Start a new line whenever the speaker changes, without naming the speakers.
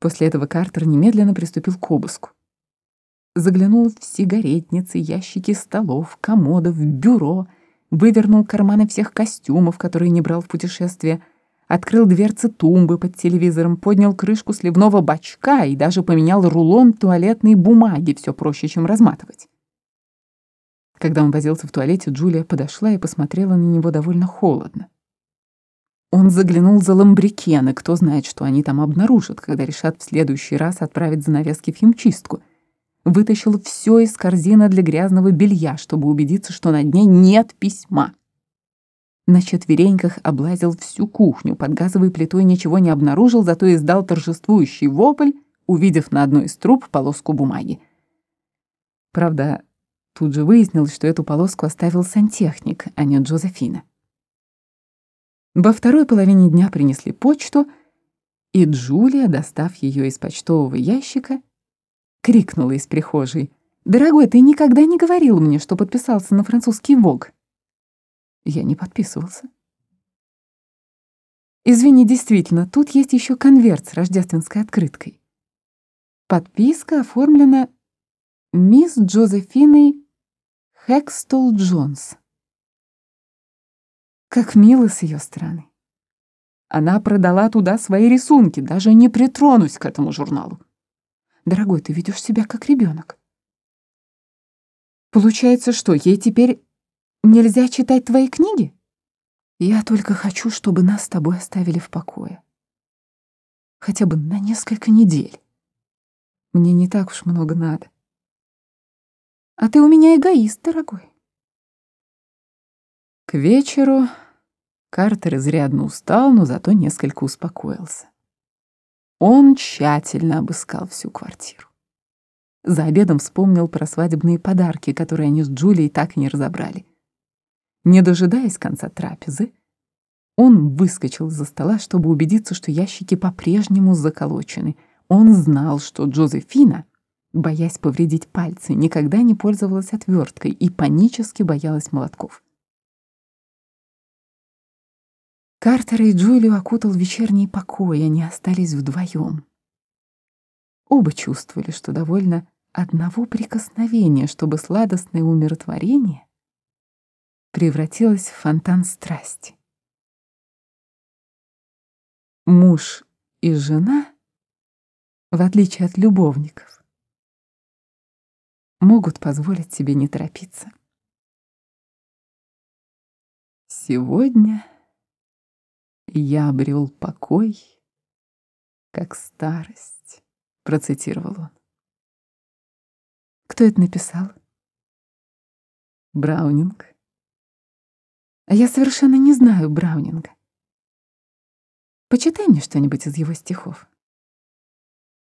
После этого Картер немедленно приступил к обыску. Заглянул в сигаретницы, ящики столов, комодов, бюро, вывернул карманы всех костюмов, которые не брал в путешествие, открыл дверцы тумбы под телевизором, поднял крышку сливного бачка и даже поменял рулон туалетной бумаги, все проще, чем разматывать. Когда он возился в туалете, Джулия подошла и посмотрела на него довольно холодно. Он заглянул за ламбрикены, кто знает, что они там обнаружат, когда решат в следующий раз отправить занавески в химчистку. Вытащил все из корзины для грязного белья, чтобы убедиться, что на дне нет письма. На четвереньках облазил всю кухню, под газовой плитой ничего не обнаружил, зато издал торжествующий вопль, увидев на одной из труб полоску бумаги. Правда, тут же выяснилось, что эту полоску оставил сантехник, а не Джозефина. Во второй половине дня принесли почту, и Джулия, достав ее из почтового ящика, крикнула из прихожей. «Дорогой, ты никогда не говорил мне, что подписался на французский ВОГ». Я не подписывался. Извини, действительно, тут есть еще конверт с рождественской открыткой. Подписка оформлена мисс Джозефиной Хэкстол Джонс. Как мило с ее стороны. Она продала туда свои рисунки, даже не притронусь к этому журналу. Дорогой, ты ведешь себя как ребенок. Получается, что ей теперь нельзя читать твои книги? Я только хочу, чтобы нас с тобой оставили в покое. Хотя бы на несколько недель. Мне не так уж много надо. А ты у меня эгоист, дорогой. К вечеру Картер изрядно устал, но зато несколько успокоился. Он тщательно обыскал всю квартиру. За обедом вспомнил про свадебные подарки, которые они с Джулией так и не разобрали. Не дожидаясь конца трапезы, он выскочил из-за стола, чтобы убедиться, что ящики по-прежнему заколочены. Он знал, что Джозефина, боясь повредить пальцы, никогда не пользовалась отверткой и панически боялась молотков. Картера и Джулию окутал вечерний покой, они остались вдвоем. Оба чувствовали, что довольно одного прикосновения, чтобы сладостное умиротворение превратилось в фонтан страсти. Муж и жена, в отличие от любовников, могут позволить себе не торопиться. Сегодня «Я обрел покой, как старость», — процитировал он. Кто это написал? Браунинг. А я совершенно не знаю Браунинга. Почитай мне что-нибудь из его стихов.